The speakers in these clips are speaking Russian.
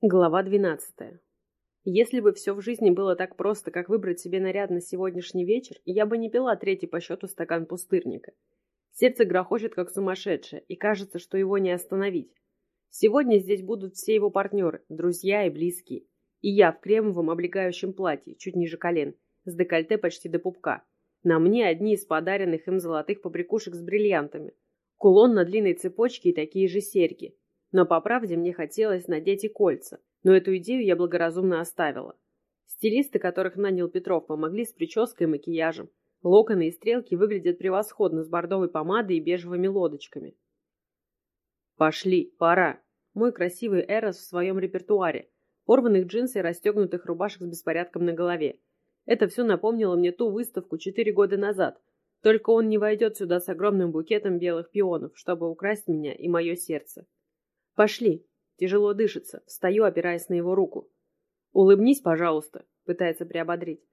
Глава 12. Если бы все в жизни было так просто, как выбрать себе наряд на сегодняшний вечер, я бы не пила третий по счету стакан пустырника. Сердце грохочет, как сумасшедшее, и кажется, что его не остановить. Сегодня здесь будут все его партнеры, друзья и близкие. И я в кремовом облегающем платье, чуть ниже колен, с декольте почти до пупка. На мне одни из подаренных им золотых побрякушек с бриллиантами. Кулон на длинной цепочке и такие же серьги. Но по правде мне хотелось надеть и кольца, но эту идею я благоразумно оставила. Стилисты, которых нанял Петров, помогли с прической и макияжем. Локоны и стрелки выглядят превосходно с бордовой помадой и бежевыми лодочками. «Пошли, пора!» Мой красивый Эрос в своем репертуаре. Порванных джинсов и расстегнутых рубашек с беспорядком на голове. Это все напомнило мне ту выставку четыре года назад. Только он не войдет сюда с огромным букетом белых пионов, чтобы украсть меня и мое сердце. «Пошли!» Тяжело дышится, встаю, опираясь на его руку. «Улыбнись, пожалуйста», — пытается приободрить.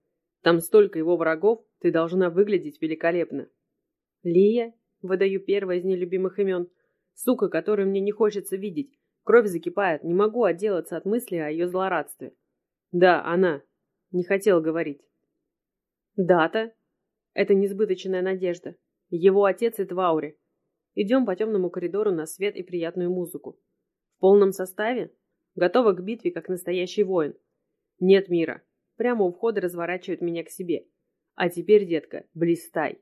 «Там столько его врагов, ты должна выглядеть великолепно». «Лия?» — выдаю первое из нелюбимых имен. «Сука, которую мне не хочется видеть. Кровь закипает, не могу отделаться от мысли о ее злорадстве». «Да, она». Не хотел говорить. «Дата?» Это несбыточная надежда. Его отец и Тваури. Идем по темному коридору на свет и приятную музыку. Полном составе? Готова к битве, как настоящий воин. Нет мира. Прямо у входа разворачивают меня к себе. А теперь, детка, блистай.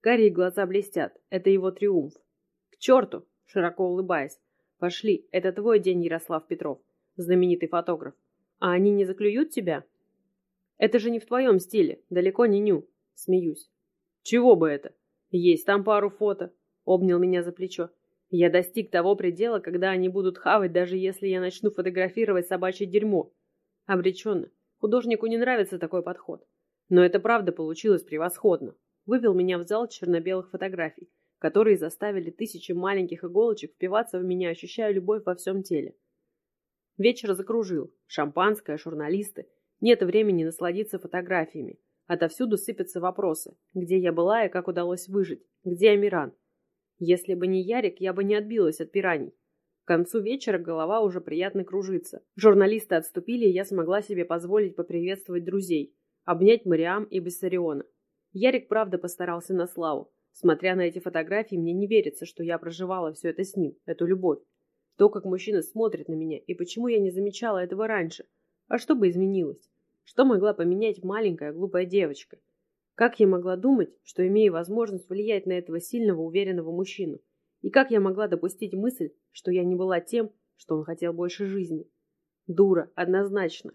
Карие глаза блестят. Это его триумф. К черту! Широко улыбаясь. Пошли, это твой день, Ярослав Петров, знаменитый фотограф. А они не заклюют тебя? Это же не в твоем стиле, далеко не ню. Смеюсь. Чего бы это? Есть там пару фото. Обнял меня за плечо. Я достиг того предела, когда они будут хавать, даже если я начну фотографировать собачье дерьмо. Обреченно. Художнику не нравится такой подход. Но это правда получилось превосходно. Вывел меня в зал черно-белых фотографий, которые заставили тысячи маленьких иголочек впиваться в меня, ощущая любовь во всем теле. Вечер закружил. Шампанское, журналисты. Нет времени насладиться фотографиями. Отовсюду сыпятся вопросы. Где я была и как удалось выжить? Где Амиран? Если бы не Ярик, я бы не отбилась от пираний. К концу вечера голова уже приятно кружится. Журналисты отступили, и я смогла себе позволить поприветствовать друзей, обнять Мариам и Бессариона. Ярик, правда, постарался на славу. Смотря на эти фотографии, мне не верится, что я проживала все это с ним, эту любовь. То, как мужчина смотрит на меня, и почему я не замечала этого раньше. А что бы изменилось? Что могла поменять маленькая глупая девочка? Как я могла думать, что имею возможность влиять на этого сильного, уверенного мужчину? И как я могла допустить мысль, что я не была тем, что он хотел больше жизни? Дура, однозначно.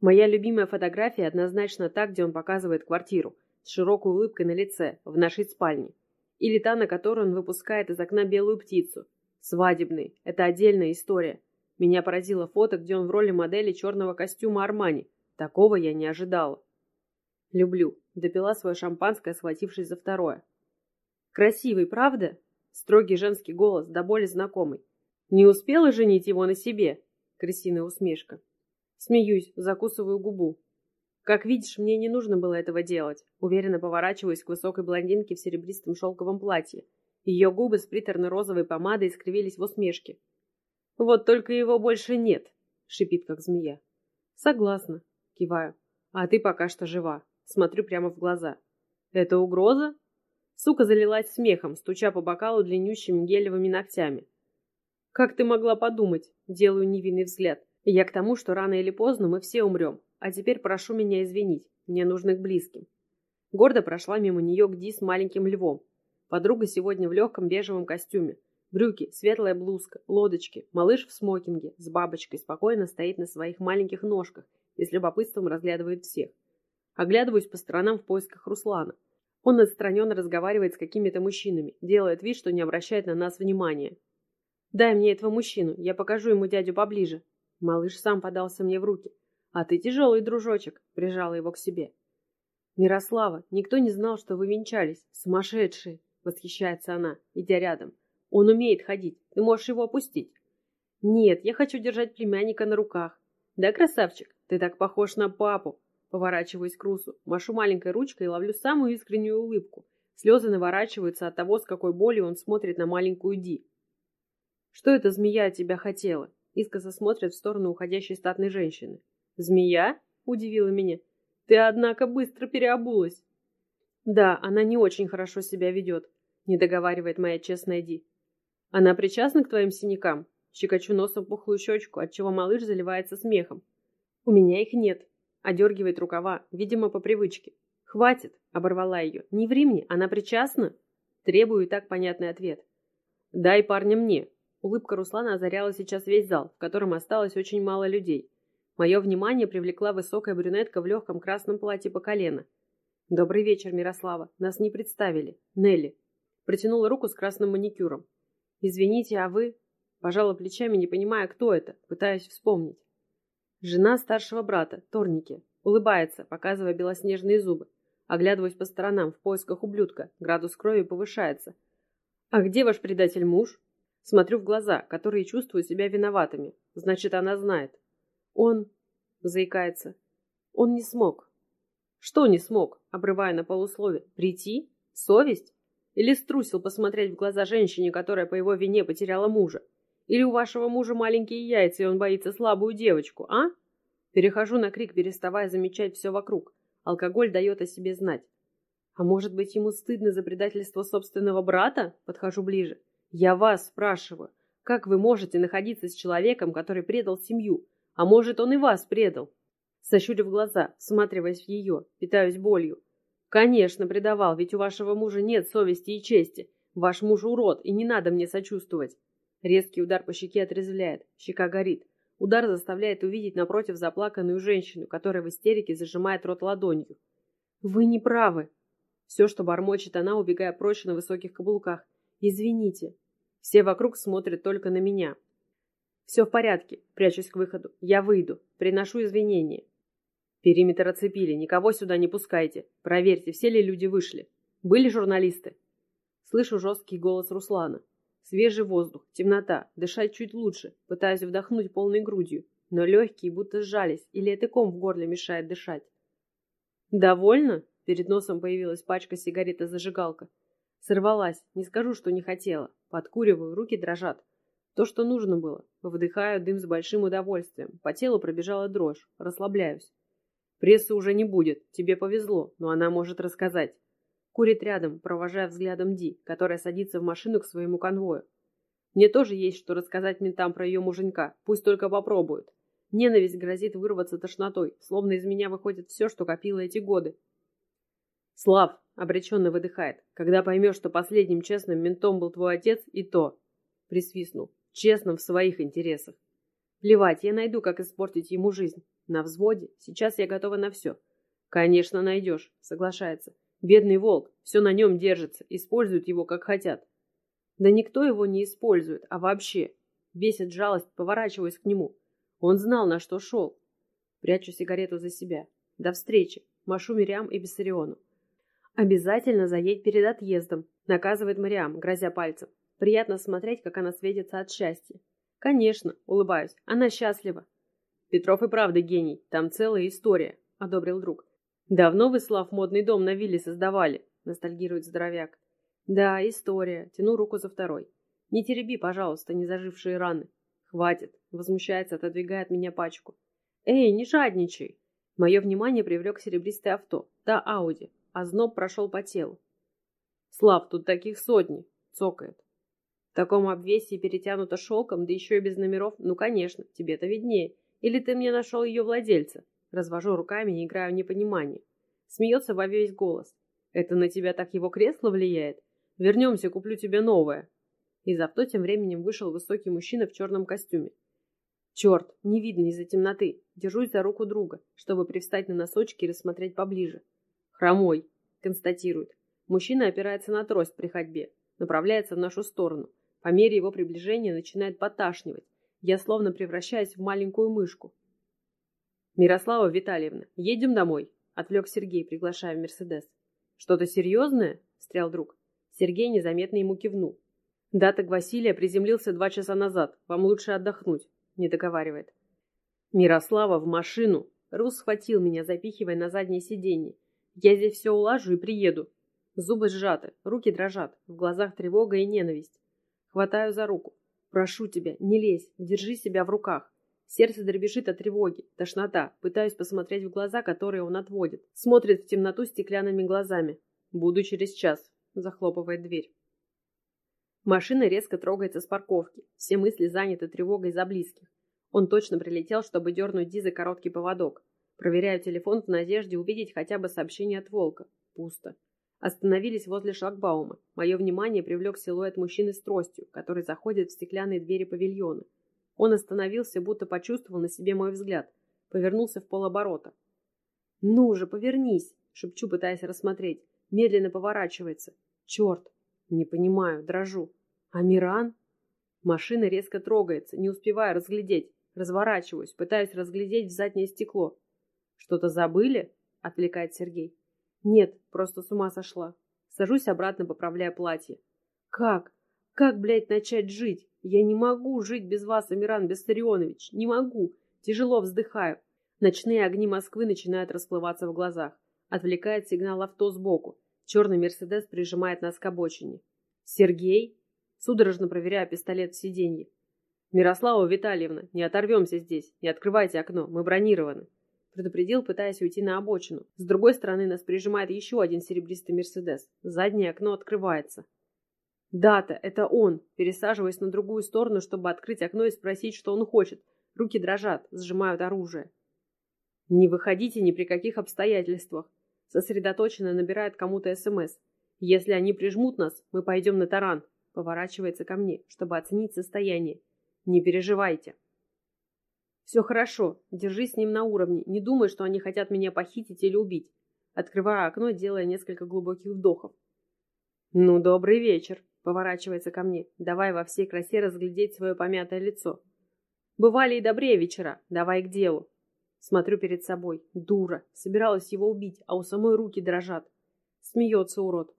Моя любимая фотография однозначно та, где он показывает квартиру, с широкой улыбкой на лице, в нашей спальне. Или та, на которой он выпускает из окна белую птицу. Свадебный. Это отдельная история. Меня поразило фото, где он в роли модели черного костюма Армани. Такого я не ожидала. Люблю. Допила свое шампанское, схватившись за второе. Красивый, правда? Строгий женский голос, до боли знакомый. Не успела женить его на себе? Крысиная усмешка. Смеюсь, закусываю губу. Как видишь, мне не нужно было этого делать. Уверенно поворачиваюсь к высокой блондинке в серебристом шелковом платье. Ее губы с приторно-розовой помадой искривились в усмешке. «Вот только его больше нет», — шипит, как змея. «Согласна», — киваю. «А ты пока что жива. Смотрю прямо в глаза. «Это угроза?» Сука залилась смехом, стуча по бокалу длиннющими гелевыми ногтями. «Как ты могла подумать?» Делаю невинный взгляд. «Я к тому, что рано или поздно мы все умрем. А теперь прошу меня извинить. Мне нужно к близким». Гордо прошла мимо нее Гди с маленьким львом. Подруга сегодня в легком бежевом костюме. Брюки, светлая блузка, лодочки, малыш в смокинге с бабочкой спокойно стоит на своих маленьких ножках и с любопытством разглядывает всех. Оглядываюсь по сторонам в поисках Руслана. Он отстраненно разговаривает с какими-то мужчинами, делает вид, что не обращает на нас внимания. «Дай мне этого мужчину, я покажу ему дядю поближе». Малыш сам подался мне в руки. «А ты тяжелый, дружочек», — прижала его к себе. «Мирослава, никто не знал, что вы венчались. Сумасшедшие!» — восхищается она, идя рядом. «Он умеет ходить. Ты можешь его опустить». «Нет, я хочу держать племянника на руках». «Да, красавчик, ты так похож на папу», Поворачиваюсь к Русу, машу маленькой ручкой и ловлю самую искреннюю улыбку. Слезы наворачиваются от того, с какой болью он смотрит на маленькую Ди. «Что эта змея от тебя хотела?» искоса смотрят в сторону уходящей статной женщины. «Змея?» — удивила меня. «Ты, однако, быстро переобулась». «Да, она не очень хорошо себя ведет», — не договаривает моя честная Ди. «Она причастна к твоим синякам?» Щекочу носом пухлую щечку, отчего малыш заливается смехом. «У меня их нет», — одергивает рукава, видимо, по привычке. «Хватит!» — оборвала ее. «Не ври мне, она причастна?» Требую и так понятный ответ. «Дай парня мне!» Улыбка Руслана озаряла сейчас весь зал, в котором осталось очень мало людей. Мое внимание привлекла высокая брюнетка в легком красном платье по колено. «Добрый вечер, Мирослава. Нас не представили. Нелли». Протянула руку с красным маникюром. «Извините, а вы...» Пожала плечами, не понимая, кто это, пытаясь вспомнить. Жена старшего брата, Торники, улыбается, показывая белоснежные зубы. Оглядываюсь по сторонам в поисках ублюдка. Градус крови повышается. «А где ваш предатель муж?» Смотрю в глаза, которые чувствуют себя виноватыми. Значит, она знает. Он... Заикается. Он не смог. Что не смог? Обрывая на полуслове. Прийти? Совесть? Или струсил посмотреть в глаза женщине, которая по его вине потеряла мужа? Или у вашего мужа маленькие яйца, и он боится слабую девочку, а? Перехожу на крик, переставая замечать все вокруг. Алкоголь дает о себе знать. А может быть, ему стыдно за предательство собственного брата? Подхожу ближе. Я вас спрашиваю, как вы можете находиться с человеком, который предал семью? А может, он и вас предал? Сощурив глаза, всматриваясь в ее, питаюсь болью. Конечно, предавал, ведь у вашего мужа нет совести и чести. Ваш муж урод, и не надо мне сочувствовать. Резкий удар по щеке отрезвляет, щека горит. Удар заставляет увидеть напротив заплаканную женщину, которая в истерике зажимает рот ладонью. «Вы не правы!» Все, что бормочет она, убегая прочь на высоких каблуках. «Извините!» Все вокруг смотрят только на меня. «Все в порядке», прячусь к выходу. «Я выйду. Приношу извинения». «Периметр оцепили. Никого сюда не пускайте. Проверьте, все ли люди вышли. Были журналисты?» Слышу жесткий голос Руслана. Свежий воздух, темнота, дышать чуть лучше, пытаюсь вдохнуть полной грудью, но легкие будто сжались, или это ком в горле мешает дышать. «Довольно?» Перед носом появилась пачка сигарет и зажигалка. Сорвалась, не скажу, что не хотела. Подкуриваю, руки дрожат. То, что нужно было. Вдыхаю дым с большим удовольствием. По телу пробежала дрожь. Расслабляюсь. Прессы уже не будет. Тебе повезло, но она может рассказать. Курит рядом, провожая взглядом Ди, которая садится в машину к своему конвою. Мне тоже есть что рассказать ментам про ее муженька. Пусть только попробуют. Ненависть грозит вырваться тошнотой, словно из меня выходит все, что копило эти годы. Слав, обреченно выдыхает, когда поймешь, что последним честным ментом был твой отец, и то. Присвистнул. Честным в своих интересах. Плевать, я найду, как испортить ему жизнь. На взводе. Сейчас я готова на все. Конечно, найдешь, соглашается. Бедный волк, все на нем держится, используют его как хотят. Да никто его не использует, а вообще. Бесит жалость, поворачиваясь к нему. Он знал, на что шел. Прячу сигарету за себя. До встречи. Машу Мириам и Бессариону. Обязательно заедь перед отъездом, наказывает Мариам, грозя пальцем. Приятно смотреть, как она светится от счастья. Конечно, улыбаюсь, она счастлива. Петров и правда гений, там целая история, одобрил друг. «Давно вы, Слав, модный дом на вилле создавали?» — ностальгирует здоровяк. «Да, история. Тяну руку за второй. Не тереби, пожалуйста, не зажившие раны. Хватит!» — возмущается, отодвигая от меня пачку. «Эй, не жадничай!» Мое внимание привлек серебристое авто, та Ауди, а зноб прошел по телу. «Слав, тут таких сотни!» — цокает. В таком обвесе перетянуто шелком, да еще и без номеров, ну, конечно, тебе-то виднее. Или ты мне нашел ее владельца? Развожу руками и играю в непонимание. Смеется во весь голос. Это на тебя так его кресло влияет? Вернемся, куплю тебе новое. Из авто тем временем вышел высокий мужчина в черном костюме. Черт, не видно из-за темноты. Держусь за руку друга, чтобы привстать на носочки и рассмотреть поближе. Хромой, констатирует. Мужчина опирается на трость при ходьбе, направляется в нашу сторону. По мере его приближения начинает поташнивать. Я словно превращаюсь в маленькую мышку, «Мирослава Витальевна, едем домой», — отвлек Сергей, приглашая в Мерседес. «Что-то серьезное?» — встрял друг. Сергей незаметно ему кивнул. «Даток Василия приземлился два часа назад. Вам лучше отдохнуть», — не договаривает. «Мирослава, в машину!» Рус схватил меня, запихивая на заднее сиденье. «Я здесь все улажу и приеду». Зубы сжаты, руки дрожат, в глазах тревога и ненависть. Хватаю за руку. Прошу тебя, не лезь, держи себя в руках. Сердце дребезжит от тревоги, тошнота. Пытаюсь посмотреть в глаза, которые он отводит. Смотрит в темноту стеклянными глазами. Буду через час. Захлопывает дверь. Машина резко трогается с парковки. Все мысли заняты тревогой за близких. Он точно прилетел, чтобы дернуть Ди за короткий поводок. Проверяю телефон в надежде увидеть хотя бы сообщение от Волка. Пусто. Остановились возле шлагбаума. Мое внимание привлек силуэт мужчины с тростью, который заходит в стеклянные двери павильона. Он остановился, будто почувствовал на себе мой взгляд. Повернулся в полоборота. «Ну же, повернись!» — шепчу, пытаясь рассмотреть. Медленно поворачивается. «Черт! Не понимаю, дрожу. Амиран?» Машина резко трогается, не успеваю разглядеть. Разворачиваюсь, пытаюсь разглядеть в заднее стекло. «Что-то забыли?» — отвлекает Сергей. «Нет, просто с ума сошла». Сажусь обратно, поправляя платье. «Как? Как, блядь, начать жить? Я не могу жить без вас, Амиран Бессарионович. Не могу. Тяжело вздыхаю. Ночные огни Москвы начинают расплываться в глазах. Отвлекает сигнал авто сбоку. Черный Мерседес прижимает нас к обочине. «Сергей?» Судорожно проверяю пистолет в сиденье. «Мирослава Витальевна, не оторвемся здесь. Не открывайте окно. Мы бронированы». Предупредил, пытаясь уйти на обочину. С другой стороны нас прижимает еще один серебристый Мерседес. Заднее окно открывается. Дата, это он. Пересаживаясь на другую сторону, чтобы открыть окно и спросить, что он хочет. Руки дрожат, сжимают оружие. Не выходите ни при каких обстоятельствах. Сосредоточенно набирает кому-то СМС. Если они прижмут нас, мы пойдем на таран. Поворачивается ко мне, чтобы оценить состояние. Не переживайте. Все хорошо. Держись с ним на уровне. Не думай, что они хотят меня похитить или убить. Открываю окно, делая несколько глубоких вдохов. Ну, добрый вечер. Поворачивается ко мне. Давай во всей красе разглядеть свое помятое лицо. Бывали и добрее вечера. Давай к делу. Смотрю перед собой. Дура. Собиралась его убить, а у самой руки дрожат. Смеется урод.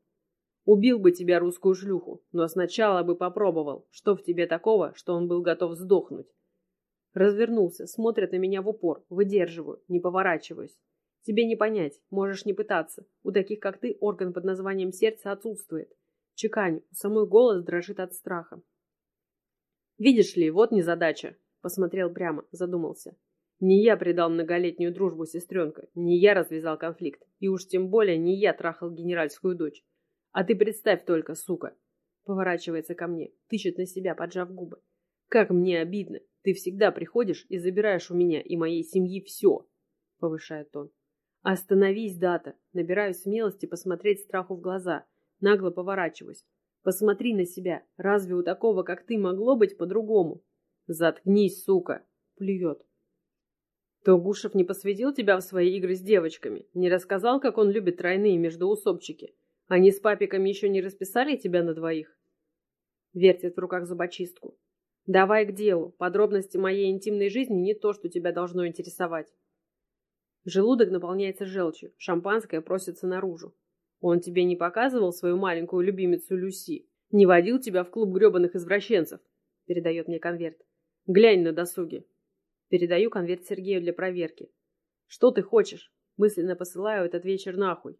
Убил бы тебя русскую шлюху, но сначала бы попробовал, что в тебе такого, что он был готов сдохнуть. Развернулся, смотрит на меня в упор, выдерживаю, не поворачиваюсь. Тебе не понять, можешь не пытаться. У таких, как ты, орган под названием сердце отсутствует. Чеканю, самой голос дрожит от страха. «Видишь ли, вот незадача», — посмотрел прямо, задумался. «Не я предал многолетнюю дружбу сестренка, не я развязал конфликт, и уж тем более не я трахал генеральскую дочь. А ты представь только, сука!» Поворачивается ко мне, тычет на себя, поджав губы. «Как мне обидно! Ты всегда приходишь и забираешь у меня и моей семьи все!» Повышает он. «Остановись, Дата!» Набираю смелости посмотреть страху в глаза — Нагло поворачиваюсь. Посмотри на себя. Разве у такого, как ты, могло быть по-другому? Заткнись, сука. Плюет. То Гушев не посвятил тебя в свои игры с девочками? Не рассказал, как он любит тройные междоусобчики? Они с папиками еще не расписали тебя на двоих? Вертит в руках зубочистку. Давай к делу. Подробности моей интимной жизни не то, что тебя должно интересовать. Желудок наполняется желчью. Шампанское просится наружу. Он тебе не показывал свою маленькую любимицу Люси? Не водил тебя в клуб гребаных извращенцев? Передает мне конверт. Глянь на досуге. Передаю конверт Сергею для проверки. Что ты хочешь? Мысленно посылаю этот вечер нахуй.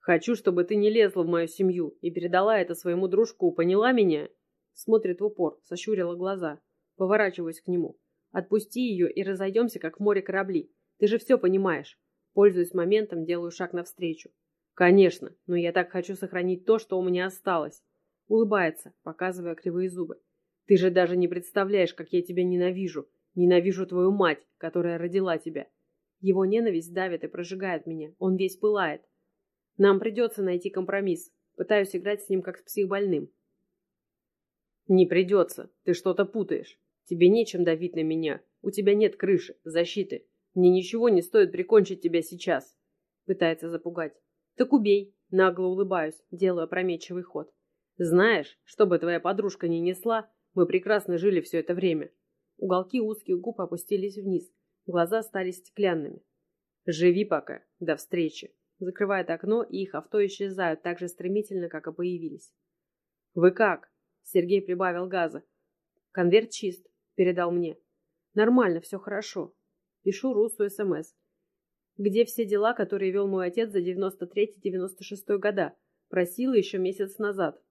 Хочу, чтобы ты не лезла в мою семью и передала это своему дружку, поняла меня? Смотрит в упор, сощурила глаза. Поворачиваюсь к нему. Отпусти ее и разойдемся, как в море корабли. Ты же все понимаешь. Пользуясь моментом, делаю шаг навстречу. Конечно, но я так хочу сохранить то, что у меня осталось. Улыбается, показывая кривые зубы. Ты же даже не представляешь, как я тебя ненавижу. Ненавижу твою мать, которая родила тебя. Его ненависть давит и прожигает меня. Он весь пылает. Нам придется найти компромисс. Пытаюсь играть с ним как с психбольным. Не придется. Ты что-то путаешь. Тебе нечем давить на меня. У тебя нет крыши, защиты. Мне ничего не стоит прикончить тебя сейчас. Пытается запугать. Так убей. Нагло улыбаюсь, делаю опрометчивый ход. Знаешь, что бы твоя подружка ни несла, мы прекрасно жили все это время. Уголки узких губ опустились вниз, глаза стали стеклянными. Живи пока, до встречи. Закрывает окно, и их авто исчезают так же стремительно, как и появились. Вы как? Сергей прибавил газа. Конверт чист, передал мне. Нормально, все хорошо. Пишу Русу СМС. Где все дела, которые вел мой отец за 93-96 года? Просила еще месяц назад.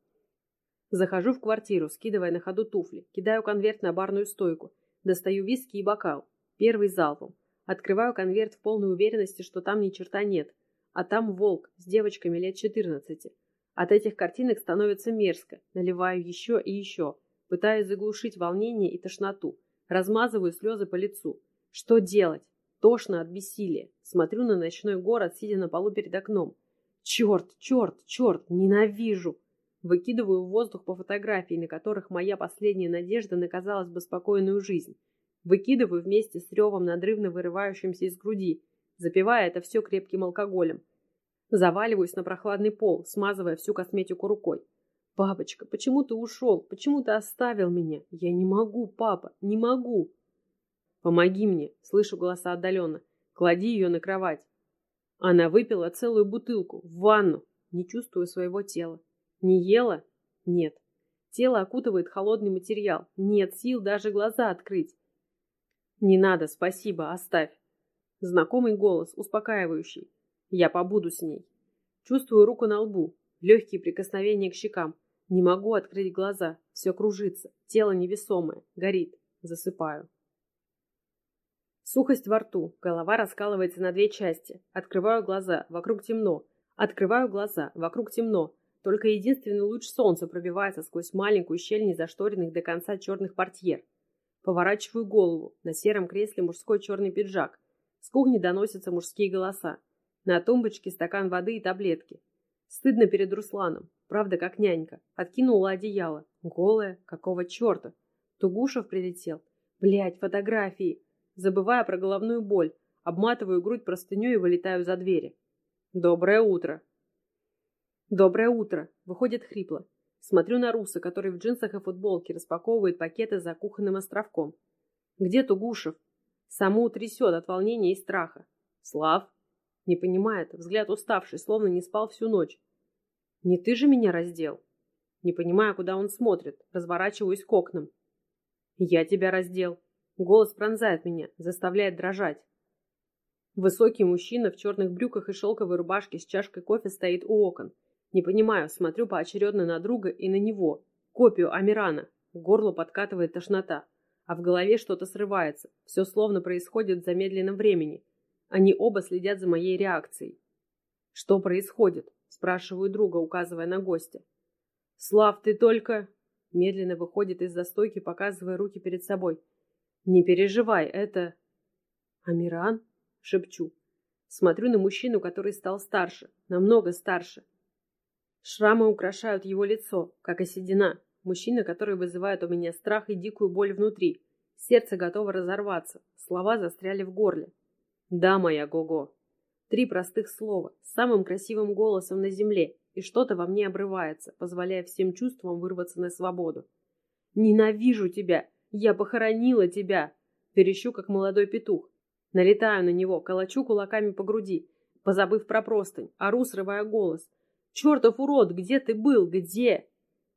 Захожу в квартиру, скидывая на ходу туфли, кидаю конверт на барную стойку, достаю виски и бокал. Первый залпом. Открываю конверт в полной уверенности, что там ни черта нет. А там волк с девочками лет 14. От этих картинок становится мерзко. Наливаю еще и еще. Пытаюсь заглушить волнение и тошноту. Размазываю слезы по лицу. Что делать? Тошно от бессилия. Смотрю на ночной город, сидя на полу перед окном. Черт, черт, черт, ненавижу. Выкидываю в воздух по фотографии, на которых моя последняя надежда наказалась бы спокойную жизнь. Выкидываю вместе с ревом, надрывно вырывающимся из груди, запивая это все крепким алкоголем. Заваливаюсь на прохладный пол, смазывая всю косметику рукой. «Папочка, почему ты ушел? Почему ты оставил меня? Я не могу, папа, не могу!» «Помоги мне!» — слышу голоса отдаленно. «Клади ее на кровать!» Она выпила целую бутылку, в ванну. Не чувствую своего тела. Не ела? Нет. Тело окутывает холодный материал. Нет сил даже глаза открыть. Не надо, спасибо, оставь. Знакомый голос, успокаивающий. Я побуду с ней. Чувствую руку на лбу, легкие прикосновения к щекам. Не могу открыть глаза. Все кружится. Тело невесомое. Горит. Засыпаю. Сухость во рту. Голова раскалывается на две части. Открываю глаза. Вокруг темно. Открываю глаза. Вокруг темно. Только единственный луч солнца пробивается сквозь маленькую щель незашторенных до конца черных портьер. Поворачиваю голову. На сером кресле мужской черный пиджак. С кухни доносятся мужские голоса. На тумбочке стакан воды и таблетки. Стыдно перед Русланом. Правда, как нянька. Откинула одеяло. Голая. Какого черта? Тугушев прилетел. Блять, фотографии. Забывая про головную боль. Обматываю грудь простыней и вылетаю за двери. Доброе утро. «Доброе утро!» — выходит хрипло. Смотрю на Руса, который в джинсах и футболке распаковывает пакеты за кухонным островком. «Где Тугушев?» Саму трясет от волнения и страха. «Слав?» Не понимает, взгляд уставший, словно не спал всю ночь. «Не ты же меня раздел?» Не понимая, куда он смотрит, разворачиваюсь к окнам. «Я тебя раздел!» Голос пронзает меня, заставляет дрожать. Высокий мужчина в черных брюках и шелковой рубашке с чашкой кофе стоит у окон. Не понимаю, смотрю поочередно на друга и на него. Копию Амирана. Горло подкатывает тошнота. А в голове что-то срывается. Все словно происходит в замедленном времени. Они оба следят за моей реакцией. «Что происходит?» – спрашиваю друга, указывая на гостя. «Слав, ты только...» Медленно выходит из застойки, показывая руки перед собой. «Не переживай, это...» «Амиран?» – шепчу. Смотрю на мужчину, который стал старше, намного старше. Шрамы украшают его лицо, как и седина. Мужчина, который вызывает у меня страх и дикую боль внутри. Сердце готово разорваться. Слова застряли в горле. «Да, моя Гого». Три простых слова, самым красивым голосом на земле, и что-то во мне обрывается, позволяя всем чувствам вырваться на свободу. «Ненавижу тебя! Я похоронила тебя!» Верещу, как молодой петух. Налетаю на него, колочу кулаками по груди, позабыв про простынь, ору, срывая голос – «Чертов урод, где ты был? Где?»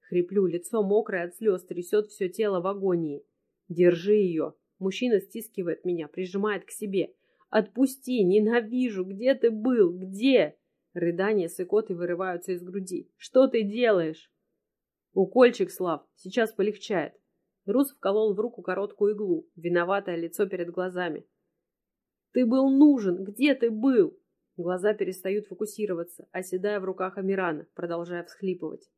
Хриплю, лицо мокрое от слез, трясет все тело в агонии. «Держи ее!» Мужчина стискивает меня, прижимает к себе. «Отпусти! Ненавижу! Где ты был? Где?» Рыдания с икотой вырываются из груди. «Что ты делаешь?» «Укольчик, Слав, сейчас полегчает». Рус вколол в руку короткую иглу, виноватое лицо перед глазами. «Ты был нужен! Где ты был?» Глаза перестают фокусироваться, оседая в руках Амирана, продолжая всхлипывать.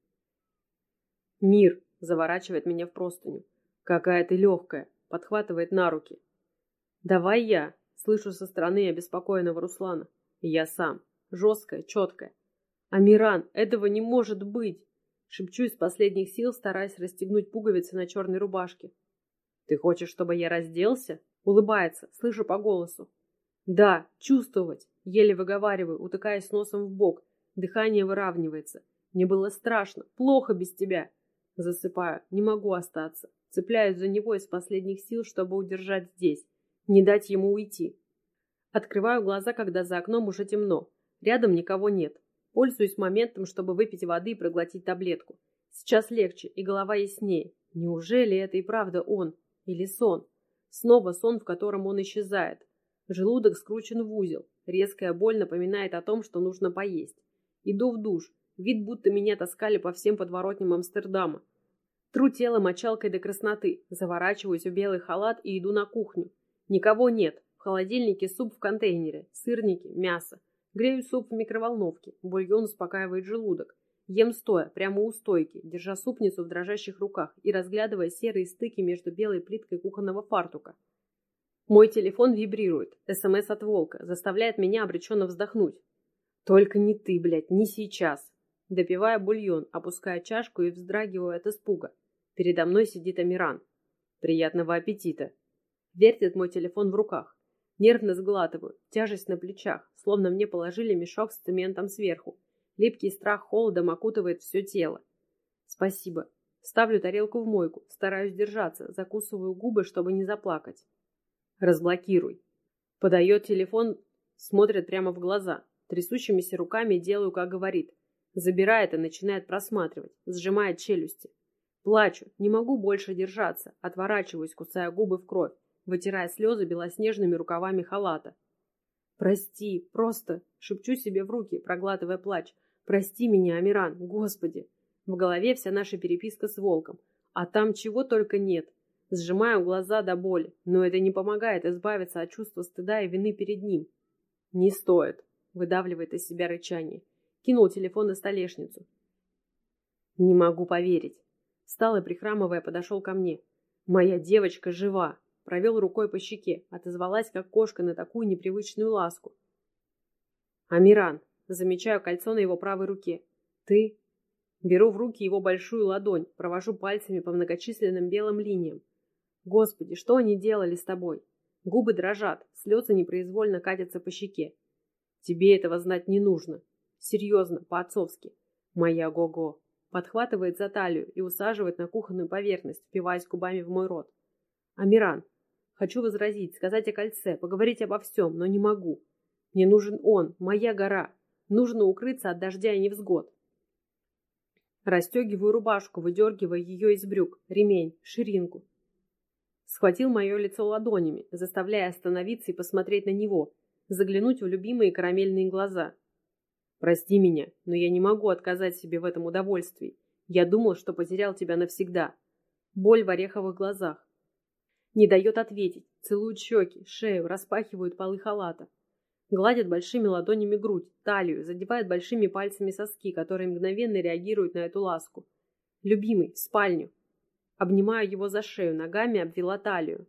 «Мир!» — заворачивает меня в простыню. «Какая ты легкая!» — подхватывает на руки. «Давай я!» — слышу со стороны обеспокоенного Руслана. «Я сам. Жесткая, четкая». «Амиран, этого не может быть!» Шепчу из последних сил, стараясь расстегнуть пуговицы на черной рубашке. «Ты хочешь, чтобы я разделся?» Улыбается, слышу по голосу. «Да, чувствовать!» Еле выговариваю, утыкаясь носом в бок. Дыхание выравнивается. Мне было страшно. Плохо без тебя. Засыпаю. Не могу остаться. Цепляюсь за него из последних сил, чтобы удержать здесь. Не дать ему уйти. Открываю глаза, когда за окном уже темно. Рядом никого нет. Пользуюсь моментом, чтобы выпить воды и проглотить таблетку. Сейчас легче, и голова яснее. Неужели это и правда он? Или сон? Снова сон, в котором он исчезает. Желудок скручен в узел. Резкая боль напоминает о том, что нужно поесть. Иду в душ. Вид, будто меня таскали по всем подворотням Амстердама. Тру тело мочалкой до красноты, заворачиваюсь в белый халат и иду на кухню. Никого нет. В холодильнике суп в контейнере, сырники, мясо. Грею суп в микроволновке. Бульон успокаивает желудок. Ем стоя, прямо у стойки, держа супницу в дрожащих руках и разглядывая серые стыки между белой плиткой кухонного фартука. Мой телефон вибрирует. СМС от Волка заставляет меня обреченно вздохнуть. Только не ты, блядь, не сейчас. Допивая бульон, опуская чашку и вздрагиваю от испуга. Передо мной сидит Амиран. Приятного аппетита. Вертит мой телефон в руках. Нервно сглатываю, тяжесть на плечах, словно мне положили мешок с цементом сверху. Липкий страх холодом окутывает все тело. Спасибо. Ставлю тарелку в мойку, стараюсь держаться, закусываю губы, чтобы не заплакать. Разблокируй. Подает телефон, смотрит прямо в глаза. Трясущимися руками делаю, как говорит. Забирает и начинает просматривать, сжимает челюсти. Плачу, не могу больше держаться, отворачиваюсь, кусая губы в кровь, вытирая слезы белоснежными рукавами халата. «Прости, просто!» — шепчу себе в руки, проглатывая плач. «Прости меня, Амиран, Господи!» В голове вся наша переписка с волком. А там чего только нет. Сжимаю глаза до боли, но это не помогает избавиться от чувства стыда и вины перед ним. «Не стоит!» — выдавливает из себя рычание. Кинул телефон на столешницу. Не могу поверить. Встал и, прихрамывая, подошел ко мне. Моя девочка жива. Провел рукой по щеке, отозвалась, как кошка, на такую непривычную ласку. Амиран. Замечаю кольцо на его правой руке. Ты? Беру в руки его большую ладонь, провожу пальцами по многочисленным белым линиям. Господи, что они делали с тобой? Губы дрожат, слезы непроизвольно катятся по щеке. Тебе этого знать не нужно. Серьезно, по-отцовски. Моя го-го. Подхватывает за талию и усаживает на кухонную поверхность, впиваясь губами в мой рот. Амиран. Хочу возразить, сказать о кольце, поговорить обо всем, но не могу. Мне нужен он, моя гора. Нужно укрыться от дождя и невзгод. Растегиваю рубашку, выдергивая ее из брюк, ремень, ширинку. Схватил мое лицо ладонями, заставляя остановиться и посмотреть на него, заглянуть в любимые карамельные глаза. Прости меня, но я не могу отказать себе в этом удовольствии. Я думал, что потерял тебя навсегда. Боль в ореховых глазах. Не дает ответить. Целуют щеки, шею, распахивают полы халата. Гладят большими ладонями грудь, талию, задевают большими пальцами соски, которые мгновенно реагируют на эту ласку. Любимый, в спальню. Обнимаю его за шею, ногами обвела талию.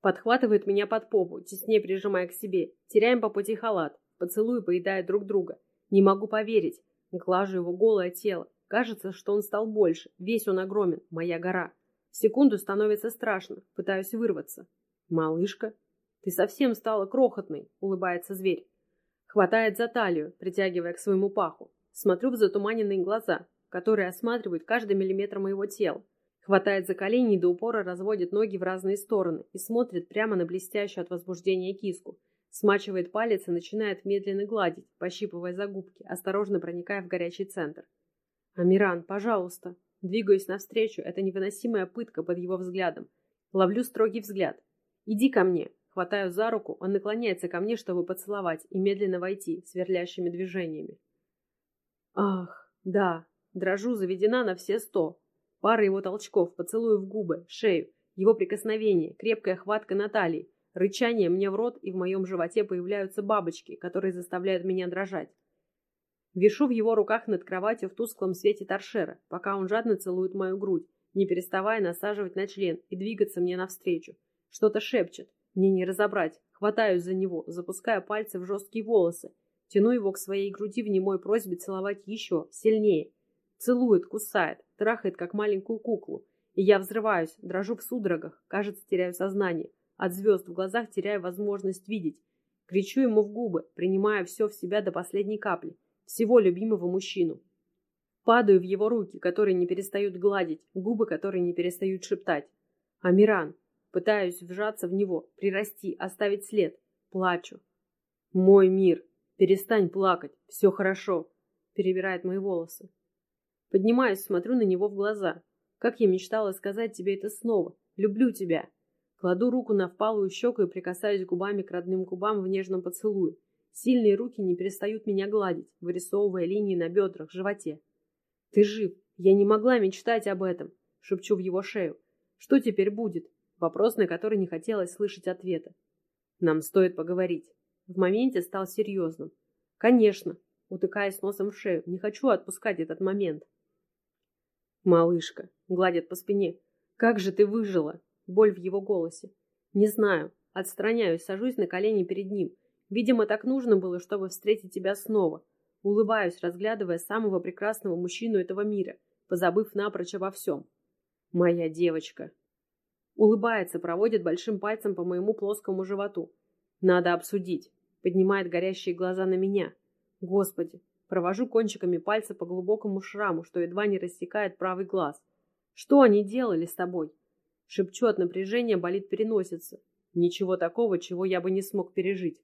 Подхватывает меня под попу, теснее прижимая к себе. Теряем по пути халат. Поцелуи поедают друг друга. Не могу поверить. Глажу его голое тело. Кажется, что он стал больше. Весь он огромен. Моя гора. Секунду становится страшно. Пытаюсь вырваться. «Малышка, ты совсем стала крохотной», — улыбается зверь. Хватает за талию, притягивая к своему паху. Смотрю в затуманенные глаза, которые осматривают каждый миллиметр моего тела. Хватает за колени и до упора разводит ноги в разные стороны и смотрит прямо на блестящую от возбуждения киску. Смачивает палец и начинает медленно гладить, пощипывая за губки, осторожно проникая в горячий центр. «Амиран, пожалуйста!» Двигаюсь навстречу, это невыносимая пытка под его взглядом. Ловлю строгий взгляд. «Иди ко мне!» Хватаю за руку, он наклоняется ко мне, чтобы поцеловать и медленно войти, сверлящими движениями. Ах, да, дрожу, заведена на все сто. Пара его толчков, поцелую в губы, шею, его прикосновение, крепкая хватка на талии, Рычание мне в рот, и в моем животе появляются бабочки, которые заставляют меня дрожать. Вишу в его руках над кроватью в тусклом свете торшера, пока он жадно целует мою грудь, не переставая насаживать на член и двигаться мне навстречу. Что-то шепчет. Мне не разобрать. Хватаюсь за него, запуская пальцы в жесткие волосы. Тяну его к своей груди в немой просьбе целовать еще, сильнее. Целует, кусает, трахает, как маленькую куклу. И я взрываюсь, дрожу в судорогах, кажется, теряю сознание. От звезд в глазах теряю возможность видеть. Кричу ему в губы, принимая все в себя до последней капли. Всего любимого мужчину. Падаю в его руки, которые не перестают гладить, губы, которые не перестают шептать. Амиран. Пытаюсь вжаться в него, прирасти, оставить след. Плачу. Мой мир. Перестань плакать. Все хорошо. Перебирает мои волосы. Поднимаюсь, смотрю на него в глаза. Как я мечтала сказать тебе это снова. Люблю тебя. Кладу руку на впалую щеку и прикасаюсь губами к родным губам в нежном поцелуе. Сильные руки не перестают меня гладить, вырисовывая линии на бедрах, животе. «Ты жив! Я не могла мечтать об этом!» — шепчу в его шею. «Что теперь будет?» Вопрос, на который не хотелось слышать ответа. «Нам стоит поговорить». В моменте стал серьезным. «Конечно!» — утыкаясь носом в шею. «Не хочу отпускать этот момент». «Малышка!» — гладит по спине. «Как же ты выжила?» Боль в его голосе. «Не знаю. Отстраняюсь, сажусь на колени перед ним. Видимо, так нужно было, чтобы встретить тебя снова. Улыбаюсь, разглядывая самого прекрасного мужчину этого мира, позабыв напрочь обо всем. Моя девочка. Улыбается, проводит большим пальцем по моему плоскому животу. Надо обсудить. Поднимает горящие глаза на меня. Господи. Провожу кончиками пальца по глубокому шраму, что едва не рассекает правый глаз. Что они делали с тобой? Шепчу от напряжения, болит переносица. Ничего такого, чего я бы не смог пережить.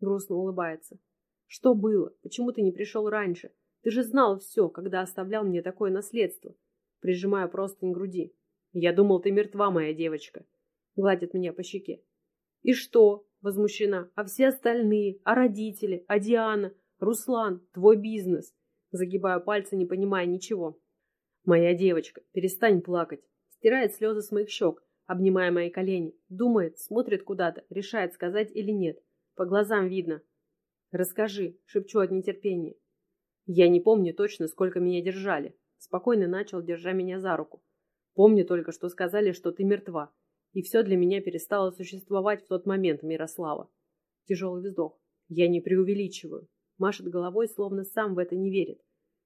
Грустно улыбается. Что было? Почему ты не пришел раньше? Ты же знал все, когда оставлял мне такое наследство. Прижимаю простынь груди. Я думал, ты мертва, моя девочка. Гладит меня по щеке. И что? Возмущена. А все остальные? А родители? А Диана? Руслан? Твой бизнес? Загибаю пальцы, не понимая ничего. Моя девочка, перестань плакать. Стирает слезы с моих щек, обнимая мои колени. Думает, смотрит куда-то, решает сказать или нет. По глазам видно. «Расскажи», — шепчу от нетерпения. Я не помню точно, сколько меня держали. Спокойно начал, держа меня за руку. Помню только, что сказали, что ты мертва. И все для меня перестало существовать в тот момент, Мирослава. Тяжелый вздох. Я не преувеличиваю. Машет головой, словно сам в это не верит.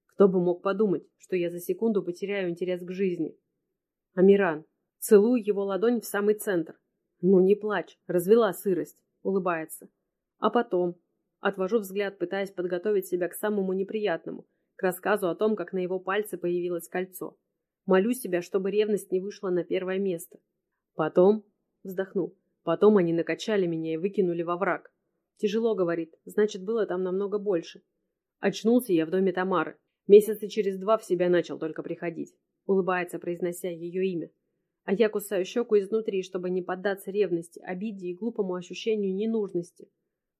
Кто бы мог подумать, что я за секунду потеряю интерес к жизни. Амиран. Целую его ладонь в самый центр. Ну не плачь, развела сырость. Улыбается. А потом? Отвожу взгляд, пытаясь подготовить себя к самому неприятному, к рассказу о том, как на его пальце появилось кольцо. Молю себя, чтобы ревность не вышла на первое место. Потом, вздохну, потом они накачали меня и выкинули во враг. Тяжело, говорит, значит, было там намного больше. Очнулся я в доме Тамары. Месяца через два в себя начал только приходить. Улыбается, произнося ее имя. А я кусаю щеку изнутри, чтобы не поддаться ревности, обиде и глупому ощущению ненужности.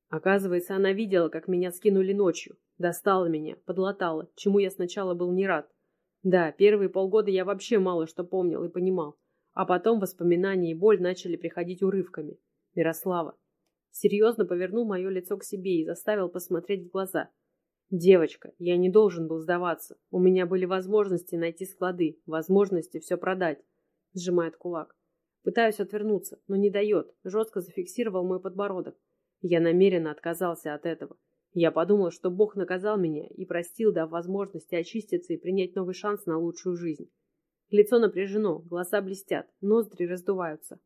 Оказывается, она видела, как меня скинули ночью. Достала меня, подлатала, чему я сначала был не рад. Да, первые полгода я вообще мало что помнил и понимал. А потом воспоминания и боль начали приходить урывками. Мирослава. Серьезно повернул мое лицо к себе и заставил посмотреть в глаза. «Девочка, я не должен был сдаваться. У меня были возможности найти склады, возможности все продать сжимает кулак. Пытаюсь отвернуться, но не дает, жестко зафиксировал мой подбородок. Я намеренно отказался от этого. Я подумал, что Бог наказал меня и простил, дав возможности очиститься и принять новый шанс на лучшую жизнь. Лицо напряжено, глаза блестят, ноздри раздуваются.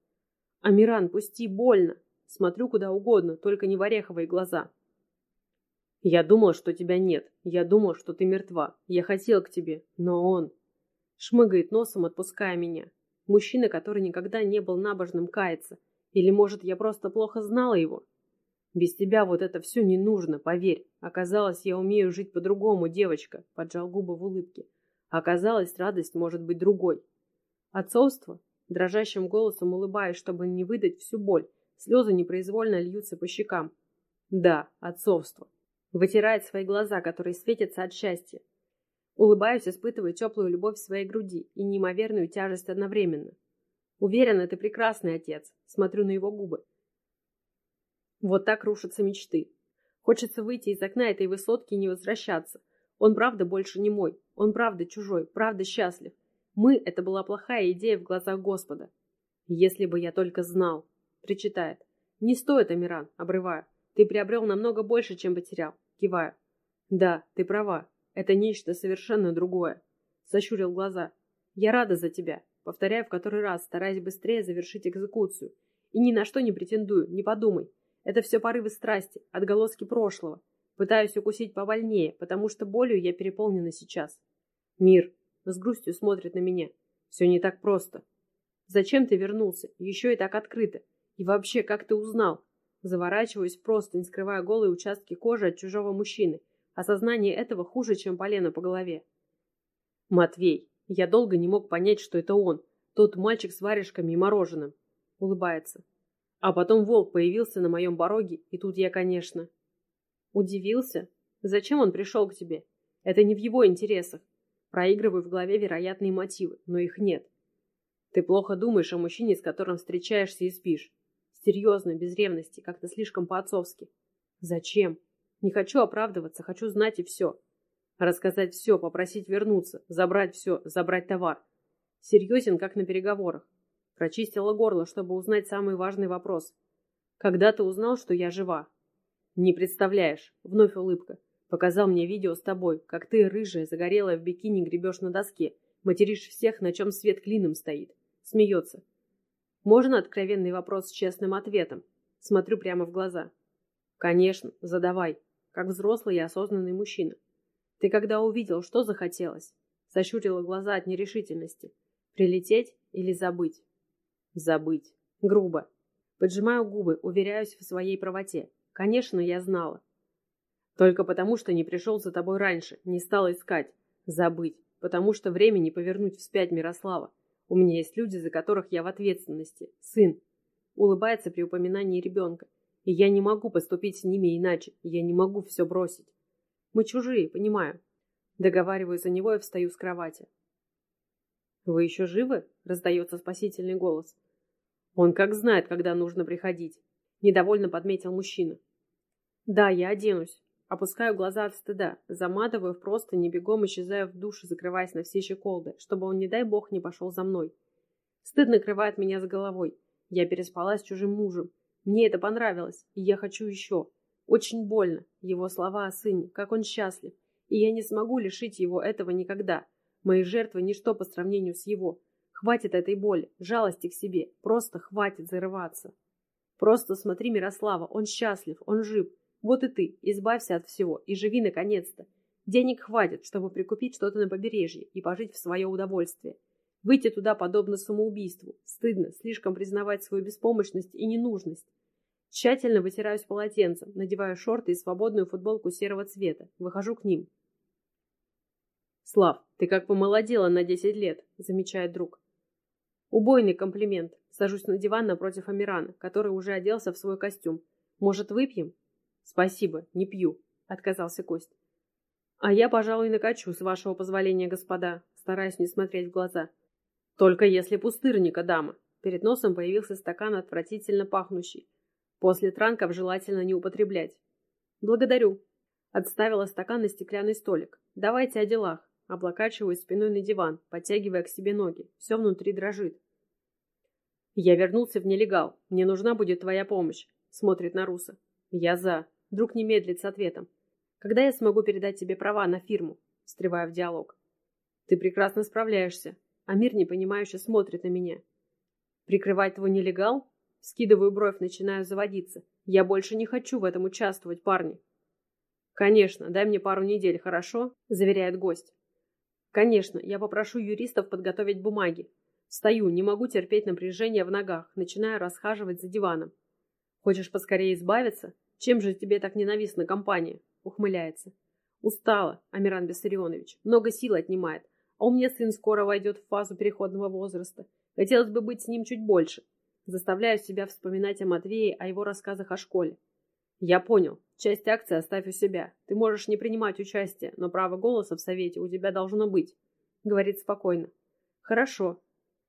«Амиран, пусти, больно!» Смотрю куда угодно, только не в ореховые глаза. «Я думал, что тебя нет. Я думал, что ты мертва. Я хотел к тебе, но он...» Шмыгает носом, отпуская меня. Мужчина, который никогда не был набожным, кается. Или, может, я просто плохо знала его? Без тебя вот это все не нужно, поверь. Оказалось, я умею жить по-другому, девочка, поджал губы в улыбке. Оказалось, радость может быть другой. Отцовство? Дрожащим голосом улыбаюсь, чтобы не выдать всю боль. Слезы непроизвольно льются по щекам. Да, отцовство. Вытирает свои глаза, которые светятся от счастья. Улыбаюсь, испытывая теплую любовь в своей груди и неимоверную тяжесть одновременно. Уверена, ты прекрасный отец. Смотрю на его губы. Вот так рушатся мечты. Хочется выйти из окна этой высотки и не возвращаться. Он правда больше не мой. Он правда чужой, правда счастлив. Мы — это была плохая идея в глазах Господа. Если бы я только знал. Причитает. Не стоит, Амиран, обрываю. Ты приобрел намного больше, чем потерял. Киваю. Да, ты права. Это нечто совершенно другое. Сощурил глаза. Я рада за тебя. Повторяю в который раз, стараясь быстрее завершить экзекуцию. И ни на что не претендую, не подумай. Это все порывы страсти, отголоски прошлого. Пытаюсь укусить повольнее, потому что болью я переполнена сейчас. Мир с грустью смотрит на меня. Все не так просто. Зачем ты вернулся? Еще и так открыто. И вообще, как ты узнал? Заворачиваюсь просто, не скрывая голые участки кожи от чужого мужчины. Осознание этого хуже, чем полено по голове. Матвей. Я долго не мог понять, что это он. Тот мальчик с варежками и мороженым. Улыбается. А потом волк появился на моем пороге, и тут я, конечно... Удивился? Зачем он пришел к тебе? Это не в его интересах. Проигрываю в голове вероятные мотивы, но их нет. Ты плохо думаешь о мужчине, с которым встречаешься и спишь. Серьезно, без ревности, как-то слишком по-отцовски. Зачем? Не хочу оправдываться, хочу знать и все. Рассказать все, попросить вернуться, забрать все, забрать товар. Серьезен, как на переговорах. Прочистила горло, чтобы узнать самый важный вопрос. Когда ты узнал, что я жива? Не представляешь. Вновь улыбка. Показал мне видео с тобой, как ты, рыжая, загорелая в бикини, гребешь на доске. Материшь всех, на чем свет клином стоит. Смеется. Можно откровенный вопрос с честным ответом? Смотрю прямо в глаза. Конечно, задавай. Как взрослый и осознанный мужчина. Ты когда увидел, что захотелось? Сощурила глаза от нерешительности. Прилететь или забыть? Забыть. Грубо. Поджимаю губы, уверяюсь в своей правоте. Конечно, я знала. Только потому, что не пришел за тобой раньше, не стал искать. Забыть. Потому что времени повернуть вспять Мирослава. У меня есть люди, за которых я в ответственности. Сын. Улыбается при упоминании ребенка. И я не могу поступить с ними иначе. Я не могу все бросить. Мы чужие, понимаю. Договариваю за него и встаю с кровати. «Вы еще живы?» — раздается спасительный голос. «Он как знает, когда нужно приходить», — недовольно подметил мужчина. «Да, я оденусь». Опускаю глаза от стыда, заматываю просто не бегом, исчезаю в душе, закрываясь на все щеколды, чтобы он, не дай бог, не пошел за мной. Стыд накрывает меня с головой. Я переспала с чужим мужем. Мне это понравилось, и я хочу еще. Очень больно. Его слова о сыне, как он счастлив. И я не смогу лишить его этого никогда. Мои жертвы – ничто по сравнению с его. Хватит этой боли, жалости к себе. Просто хватит зарываться. Просто смотри Мирослава, он счастлив, он жив. Вот и ты, избавься от всего и живи наконец-то. Денег хватит, чтобы прикупить что-то на побережье и пожить в свое удовольствие. Выйти туда подобно самоубийству. Стыдно, слишком признавать свою беспомощность и ненужность. Тщательно вытираюсь полотенцем, надеваю шорты и свободную футболку серого цвета. Выхожу к ним. «Слав, ты как помолодела на десять лет», — замечает друг. Убойный комплимент. Сажусь на диван напротив Амирана, который уже оделся в свой костюм. «Может, выпьем?» «Спасибо, не пью», — отказался Кость. «А я, пожалуй, накачу, с вашего позволения, господа», стараясь не смотреть в глаза. «Только если пустырника, дама». Перед носом появился стакан отвратительно пахнущий. После транков желательно не употреблять. Благодарю. Отставила стакан на стеклянный столик. Давайте о делах. Облокачиваюсь спиной на диван, подтягивая к себе ноги. Все внутри дрожит. Я вернулся в нелегал. Мне нужна будет твоя помощь. Смотрит на Руса. Я за. Друг не медлит с ответом. Когда я смогу передать тебе права на фирму? Встревая в диалог. Ты прекрасно справляешься. Амир непонимающе смотрит на меня. Прикрывать твой нелегал? Скидываю бровь, начинаю заводиться. Я больше не хочу в этом участвовать, парни. Конечно, дай мне пару недель, хорошо? Заверяет гость. Конечно, я попрошу юристов подготовить бумаги. Встаю, не могу терпеть напряжение в ногах, начинаю расхаживать за диваном. Хочешь поскорее избавиться? Чем же тебе так ненавистна компания? Ухмыляется. Устала, Амиран Бессарионович. Много сил отнимает. А у меня сын скоро войдет в фазу переходного возраста. Хотелось бы быть с ним чуть больше. Заставляю себя вспоминать о Матвее, о его рассказах о школе. Я понял. Часть акций оставь у себя. Ты можешь не принимать участие, но право голоса в совете у тебя должно быть. Говорит спокойно. Хорошо.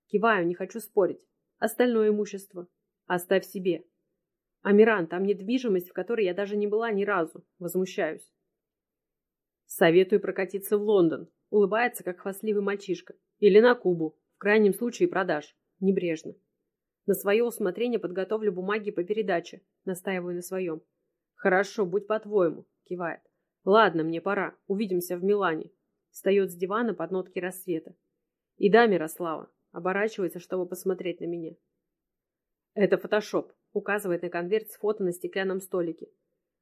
Киваю, не хочу спорить. Остальное имущество. Оставь себе. Амиран, там недвижимость, в которой я даже не была ни разу. Возмущаюсь. Советую прокатиться в Лондон. Улыбается, как хвастливый мальчишка. Или на Кубу. В крайнем случае продаж. Небрежно. На свое усмотрение подготовлю бумаги по передаче. Настаиваю на своем. Хорошо, будь по-твоему. Кивает. Ладно, мне пора. Увидимся в Милане. Встает с дивана под нотки рассвета. И да, Мирослава. Оборачивается, чтобы посмотреть на меня. Это фотошоп. Указывает на конверт с фото на стеклянном столике.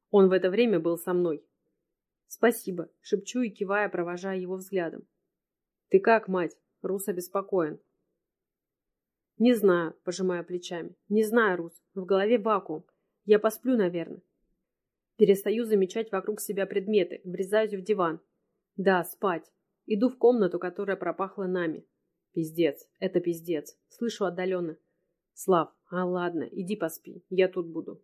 Он в это время был со мной. Спасибо. Шепчу и кивая, провожая его взглядом. Ты как, мать? Рус обеспокоен. Не знаю, пожимая плечами. Не знаю, Рус. В голове вакуум. Я посплю, наверное. Перестаю замечать вокруг себя предметы, врезаюсь в диван. Да, спать. Иду в комнату, которая пропахла нами. Пиздец, это пиздец. Слышу отдаленно. Слав, а ладно, иди поспи, я тут буду.